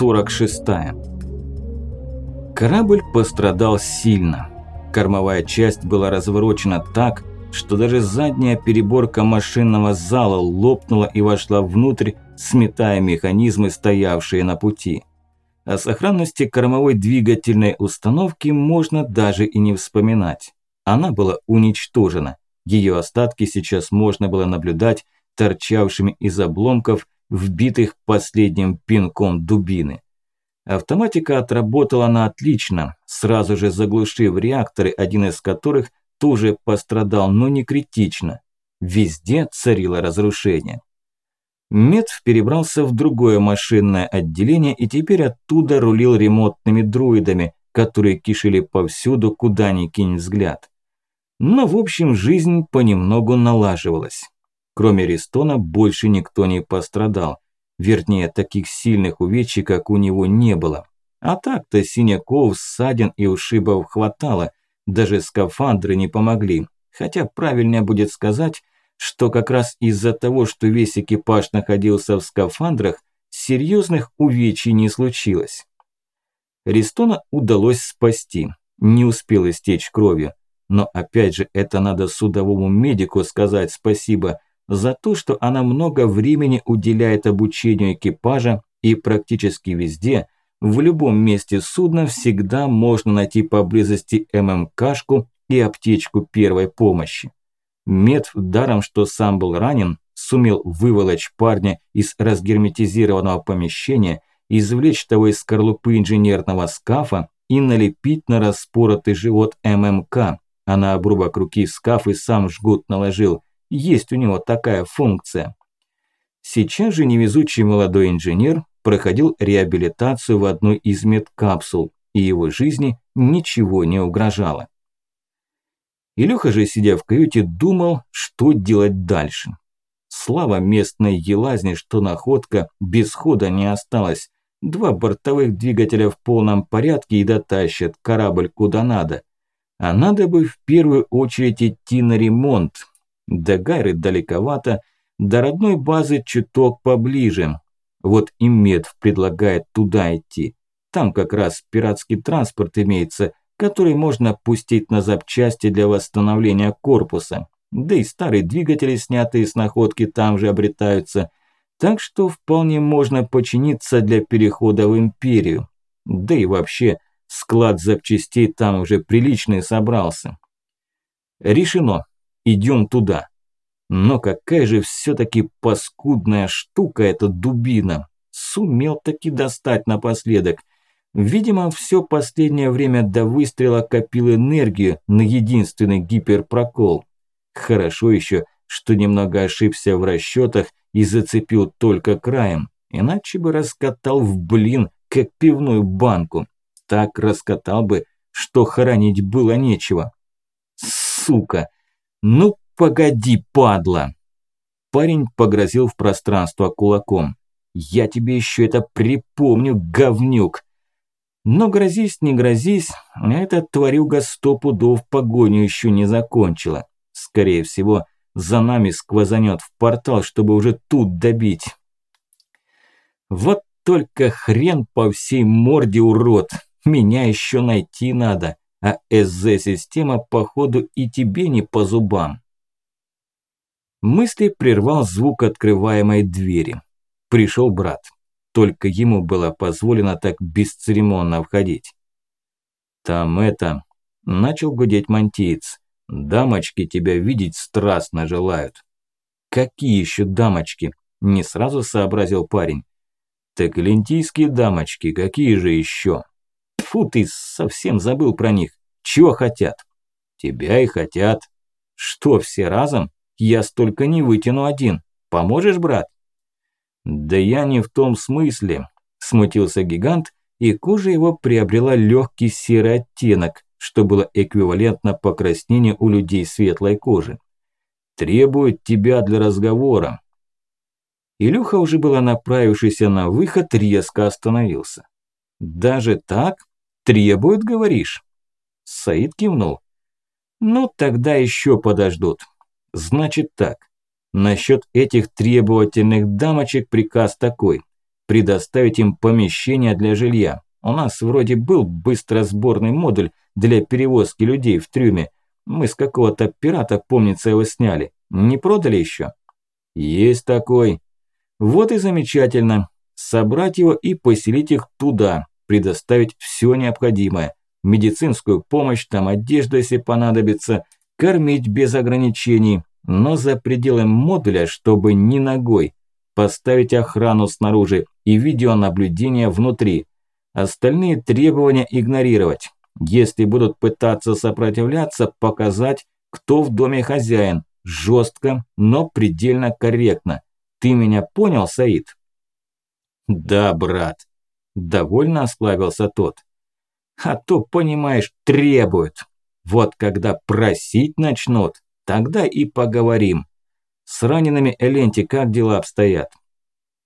Глава 46 Корабль пострадал сильно. Кормовая часть была разворочена так, что даже задняя переборка машинного зала лопнула и вошла внутрь, сметая механизмы, стоявшие на пути. О сохранности кормовой двигательной установки можно даже и не вспоминать. Она была уничтожена. Ее остатки сейчас можно было наблюдать торчавшими из обломков вбитых последним пинком дубины. Автоматика отработала она отлично, сразу же заглушив реакторы, один из которых тоже пострадал, но не критично. Везде царило разрушение. Метв перебрался в другое машинное отделение и теперь оттуда рулил ремонтными дроидами, которые кишили повсюду, куда ни кинь взгляд. Но в общем жизнь понемногу налаживалась. Кроме Ристона больше никто не пострадал. Вернее, таких сильных увечий, как у него, не было. А так-то синяков, ссадин и ушибов хватало. Даже скафандры не помогли. Хотя правильнее будет сказать, что как раз из-за того, что весь экипаж находился в скафандрах, серьезных увечий не случилось. Ристона удалось спасти, не успел истечь кровью. Но опять же, это надо судовому медику сказать спасибо – за то, что она много времени уделяет обучению экипажа и практически везде, в любом месте судна всегда можно найти поблизости ММКшку и аптечку первой помощи. Мед, даром что сам был ранен, сумел выволочь парня из разгерметизированного помещения, извлечь того из скорлупы инженерного скафа и налепить на распоротый живот ММК, а на обрубок руки скаф и сам жгут наложил – есть у него такая функция. Сейчас же невезучий молодой инженер проходил реабилитацию в одной из медкапсул, и его жизни ничего не угрожало. Илюха же, сидя в каюте, думал, что делать дальше. Слава местной елазни, что находка без хода не осталась. Два бортовых двигателя в полном порядке и дотащат корабль куда надо. А надо бы в первую очередь идти на ремонт, до Гайры далековато, до родной базы чуток поближе. Вот и Медв предлагает туда идти. Там как раз пиратский транспорт имеется, который можно пустить на запчасти для восстановления корпуса. Да и старые двигатели, снятые с находки, там же обретаются. Так что вполне можно починиться для перехода в империю. Да и вообще, склад запчастей там уже приличный собрался. Решено. Идем туда. Но какая же все-таки паскудная штука эта дубина. Сумел таки достать напоследок. Видимо, все последнее время до выстрела копил энергию на единственный гиперпрокол. Хорошо еще, что немного ошибся в расчетах и зацепил только краем. Иначе бы раскатал в блин, как пивную банку. Так раскатал бы, что хоронить было нечего. Сука! Ну «Погоди, падла!» Парень погрозил в пространство кулаком. «Я тебе еще это припомню, говнюк!» Но грозись, не грозись, эта тварюга сто пудов погоню еще не закончила. Скорее всего, за нами сквозанет в портал, чтобы уже тут добить. Вот только хрен по всей морде, урод. Меня еще найти надо, а СЗ-система, походу, и тебе не по зубам. Мысли прервал звук открываемой двери. Пришел брат. Только ему было позволено так бесцеремонно входить. «Там это...» – начал гудеть мантиец. «Дамочки тебя видеть страстно желают». «Какие еще дамочки?» – не сразу сообразил парень. «Так лентийские дамочки, какие же еще?» Фу, ты совсем забыл про них. Чего хотят?» «Тебя и хотят». «Что, все разом?» Я столько не вытяну один. Поможешь, брат?» «Да я не в том смысле», – смутился гигант, и кожа его приобрела легкий серый оттенок, что было эквивалентно покраснению у людей светлой кожи. «Требует тебя для разговора». Илюха, уже было направившийся на выход, резко остановился. «Даже так? Требует, говоришь?» Саид кивнул. «Ну, тогда еще подождут. Значит так. Насчет этих требовательных дамочек приказ такой. предоставить им помещение для жилья. У нас вроде был быстросборный модуль для перевозки людей в трюме. Мы с какого-то пирата, помнится, его сняли. Не продали еще? Есть такой. Вот и замечательно. Собрать его и поселить их туда, предоставить все необходимое. Медицинскую помощь, там одежду, если понадобится, кормить без ограничений, но за пределы модуля, чтобы не ногой, поставить охрану снаружи и видеонаблюдение внутри. Остальные требования игнорировать. Если будут пытаться сопротивляться, показать, кто в доме хозяин. Жестко, но предельно корректно. Ты меня понял, Саид? Да, брат. Довольно осклабился тот. А то, понимаешь, требуют. Вот когда просить начнут, тогда и поговорим. С ранеными Эленти как дела обстоят?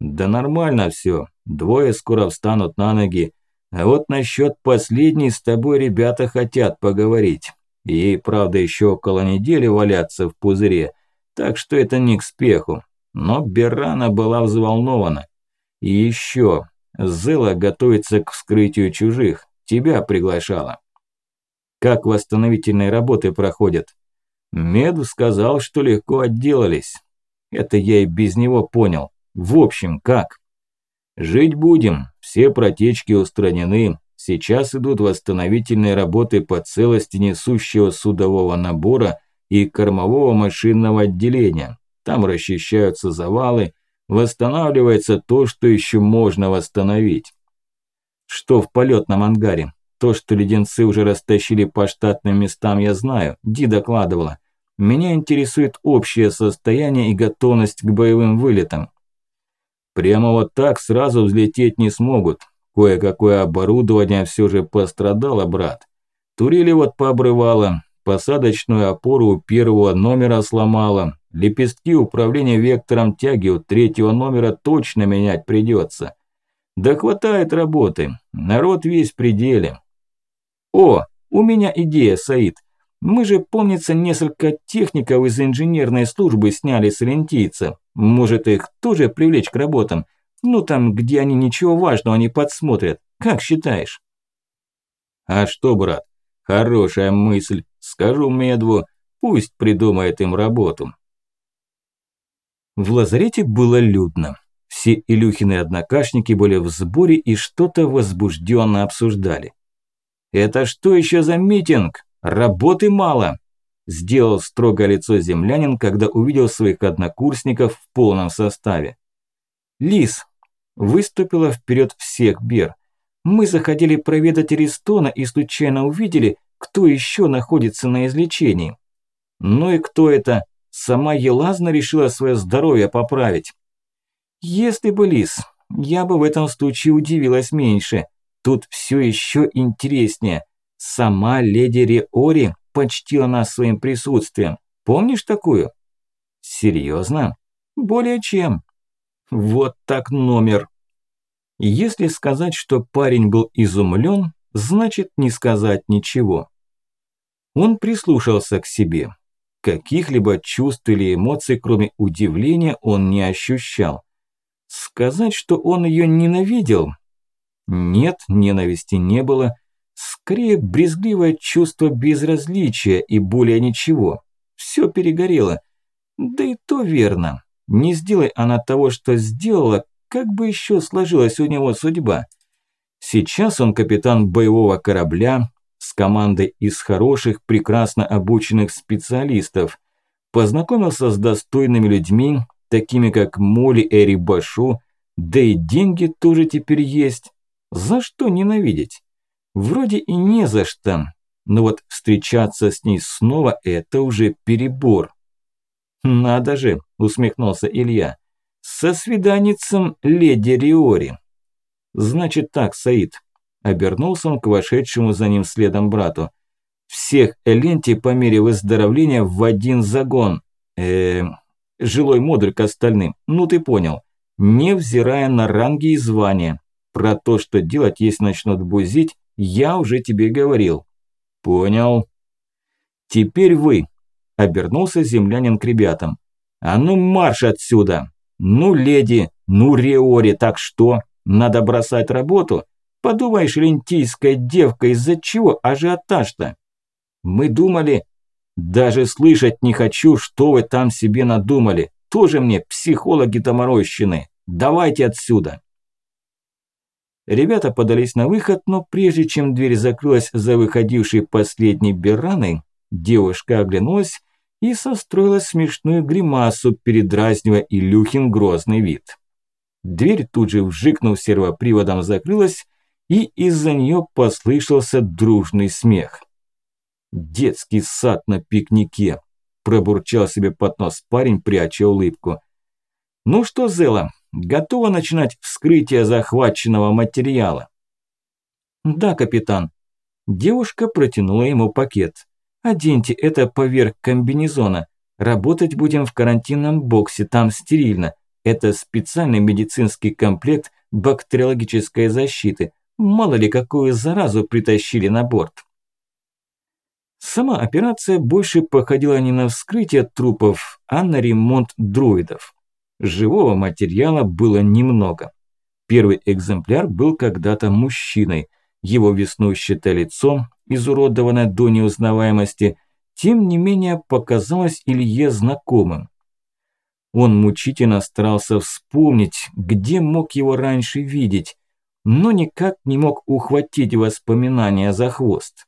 Да нормально все. Двое скоро встанут на ноги. А вот насчет последней с тобой ребята хотят поговорить. Ей, правда, еще около недели валяться в пузыре, так что это не к спеху. Но Беррана была взволнована. И еще, Зела готовится к вскрытию чужих. Тебя приглашала. Как восстановительные работы проходят? Мед сказал, что легко отделались. Это я и без него понял. В общем, как? Жить будем, все протечки устранены. Сейчас идут восстановительные работы по целости несущего судового набора и кормового машинного отделения. Там расчищаются завалы, восстанавливается то, что еще можно восстановить. Что в полетном ангаре? То, что леденцы уже растащили по штатным местам, я знаю. Ди докладывала. Меня интересует общее состояние и готовность к боевым вылетам. Прямо вот так сразу взлететь не смогут. Кое-какое оборудование все же пострадало, брат. Турели вот пообрывало, посадочную опору у первого номера сломало, лепестки управления вектором тяги у третьего номера точно менять придется. Да хватает работы, народ весь пределе. О, у меня идея, Саид. Мы же, помнится, несколько техников из инженерной службы сняли с лентийца. Может, их тоже привлечь к работам? Ну, там, где они ничего важного не подсмотрят. Как считаешь? А что, брат, хорошая мысль. Скажу Медву, пусть придумает им работу. В лазарете было людно. Все Илюхины однокашники были в сборе и что-то возбужденно обсуждали. «Это что еще за митинг? Работы мало!» Сделал строгое лицо землянин, когда увидел своих однокурсников в полном составе. «Лис!» – выступила вперед всех Бер. «Мы заходили проведать Аристона и случайно увидели, кто еще находится на излечении. Ну и кто это? Сама Елазна решила свое здоровье поправить. Если бы Лис, я бы в этом случае удивилась меньше. Тут все еще интереснее. Сама леди Риори почтила нас своим присутствием. Помнишь такую? Серьезно? Более чем. Вот так номер. Если сказать, что парень был изумлен, значит не сказать ничего. Он прислушался к себе. Каких-либо чувств или эмоций, кроме удивления, он не ощущал. Сказать, что он ее ненавидел, нет, ненависти не было. Скорее, брезгливое чувство безразличия и более ничего. Все перегорело. Да и то верно. Не сделай она того, что сделала, как бы еще сложилась у него судьба. Сейчас он капитан боевого корабля с командой из хороших, прекрасно обученных специалистов. Познакомился с достойными людьми, такими как Моли Эри Башу, да и деньги тоже теперь есть. За что ненавидеть? Вроде и не за что, но вот встречаться с ней снова – это уже перебор. «Надо же!» – усмехнулся Илья. «Со свиданицем леди Риори». «Значит так, Саид». Обернулся он к вошедшему за ним следом брату. «Всех Эленти по мере выздоровления в один загон. Э, жилой модуль к остальным. Ну ты понял. Невзирая на ранги и звания. Про то, что делать, если начнут бузить, я уже тебе говорил. Понял. Теперь вы. Обернулся землянин к ребятам. А ну марш отсюда. Ну, леди, ну, Реори, так что? Надо бросать работу? Подумаешь, лентийская девка, из-за чего ажиотаж-то? Мы думали... Даже слышать не хочу, что вы там себе надумали. Тоже мне психологи доморощенные. Давайте отсюда. Ребята подались на выход, но прежде чем дверь закрылась за выходившей последней берраной, девушка оглянулась и состроила смешную гримасу, передразнивая Илюхин грозный вид. Дверь тут же, вжикнув сервоприводом, закрылась, и из-за нее послышался дружный смех. «Детский сад на пикнике», – пробурчал себе под нос парень, пряча улыбку. «Ну что, Зела, готова начинать вскрытие захваченного материала?» «Да, капитан». Девушка протянула ему пакет. Оденьте это поверх комбинезона. Работать будем в карантинном боксе, там стерильно. Это специальный медицинский комплект бактериологической защиты. Мало ли какую заразу притащили на борт. Сама операция больше походила не на вскрытие трупов, а на ремонт дроидов. Живого материала было немного. Первый экземпляр был когда-то мужчиной. Его веснущее лицо изуродованное до неузнаваемости, тем не менее показалось Илье знакомым. Он мучительно старался вспомнить, где мог его раньше видеть, но никак не мог ухватить воспоминания за хвост.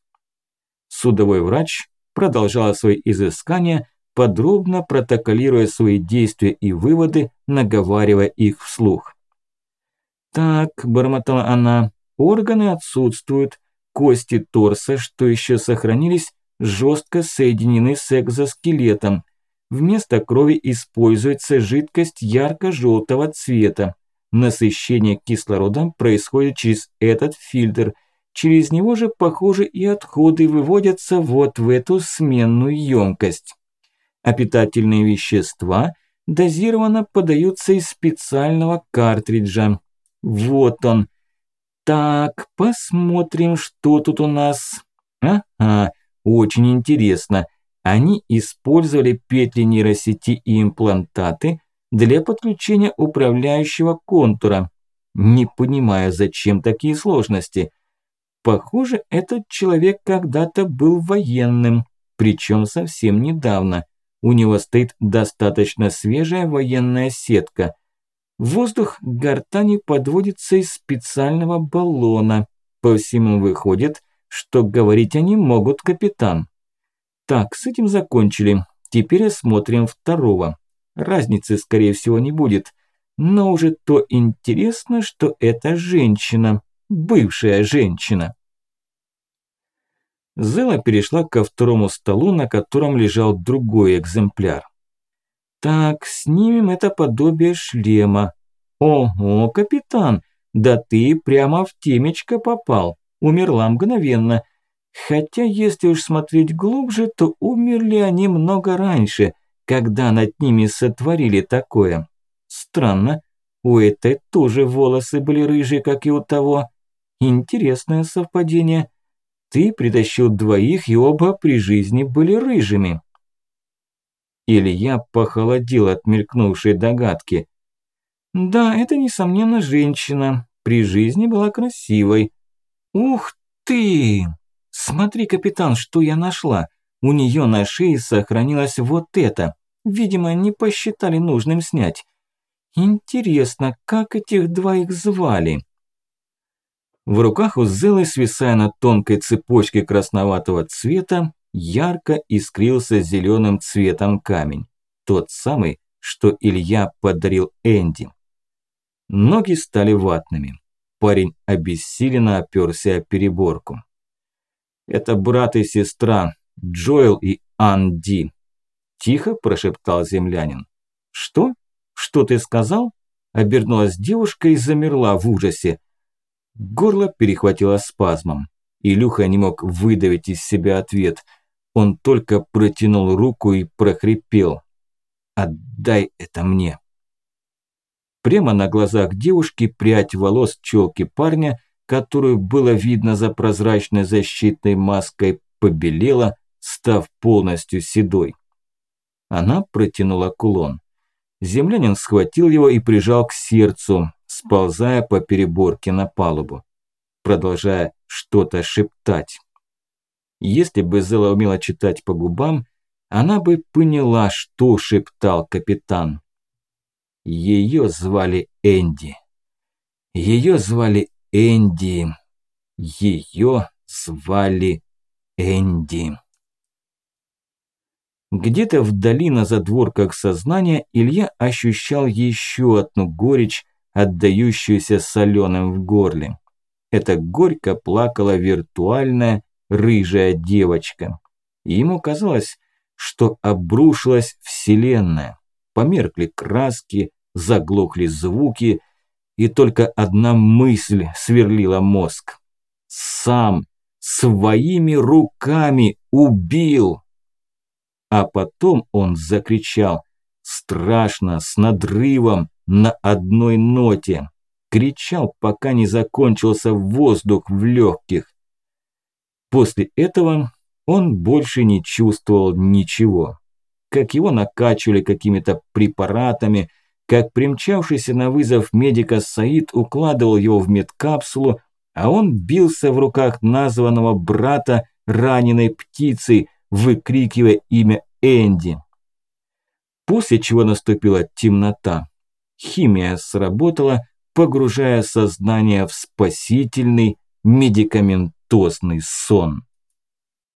Судовой врач продолжал свои изыскания, подробно протоколируя свои действия и выводы, наговаривая их вслух. «Так», – бормотала она, – «органы отсутствуют, Кости торса, что еще сохранились, жестко соединены с экзоскелетом. Вместо крови используется жидкость ярко-желтого цвета. Насыщение кислородом происходит через этот фильтр. Через него же, похоже, и отходы выводятся вот в эту сменную емкость. А питательные вещества дозированно подаются из специального картриджа. Вот он, так, посмотрим, что тут у нас. Ага, очень интересно. Они использовали петли нейросети и имплантаты для подключения управляющего контура. Не понимаю, зачем такие сложности. Похоже, этот человек когда-то был военным, причем совсем недавно. У него стоит достаточно свежая военная сетка – Воздух к гортани подводится из специального баллона. По всему выходит, что говорить они могут капитан. Так, с этим закончили. Теперь осмотрим второго. Разницы, скорее всего, не будет. Но уже то интересно, что это женщина. Бывшая женщина. Зела перешла ко второму столу, на котором лежал другой экземпляр. Так, снимем это подобие шлема. Ого, капитан, да ты прямо в темечко попал. Умерла мгновенно. Хотя, если уж смотреть глубже, то умерли они много раньше, когда над ними сотворили такое. Странно, у этой тоже волосы были рыжие, как и у того. Интересное совпадение. Ты притащил двоих, и оба при жизни были рыжими. Илья похолодел от мелькнувшей догадки. Да, это, несомненно, женщина. При жизни была красивой. Ух ты! Смотри, капитан, что я нашла. У нее на шее сохранилось вот это. Видимо, не посчитали нужным снять. Интересно, как этих двоих звали? В руках у Зелы, свисая на тонкой цепочке красноватого цвета, ярко искрился зеленым цветом камень. Тот самый, что Илья подарил Энди. Ноги стали ватными. Парень обессиленно оперся о переборку. «Это брат и сестра, Джоэл и Анди», – тихо прошептал землянин. «Что? Что ты сказал?» – обернулась девушка и замерла в ужасе. Горло перехватило спазмом. Илюха не мог выдавить из себя ответ – он только протянул руку и прохрипел. «Отдай это мне». Прямо на глазах девушки прядь волос челки парня, которую было видно за прозрачной защитной маской, побелела, став полностью седой. Она протянула кулон. Землянин схватил его и прижал к сердцу, сползая по переборке на палубу, продолжая что-то шептать. Если бы Зела умела читать по губам, она бы поняла, что шептал капитан. Ее звали Энди. Ее звали Энди. Ее звали Энди. Где-то вдали на задворках сознания Илья ощущал еще одну горечь, отдающуюся соленым в горле. Это горько плакала виртуальная рыжая девочка. И ему казалось, что обрушилась вселенная. Померкли краски, заглохли звуки, и только одна мысль сверлила мозг. Сам своими руками убил. А потом он закричал, страшно, с надрывом, на одной ноте. Кричал, пока не закончился воздух в легких. После этого он больше не чувствовал ничего. Как его накачивали какими-то препаратами, как примчавшийся на вызов медика Саид укладывал его в медкапсулу, а он бился в руках названного брата раненой птицы, выкрикивая имя Энди. После чего наступила темнота. Химия сработала, погружая сознание в спасительный медикаментозный сон.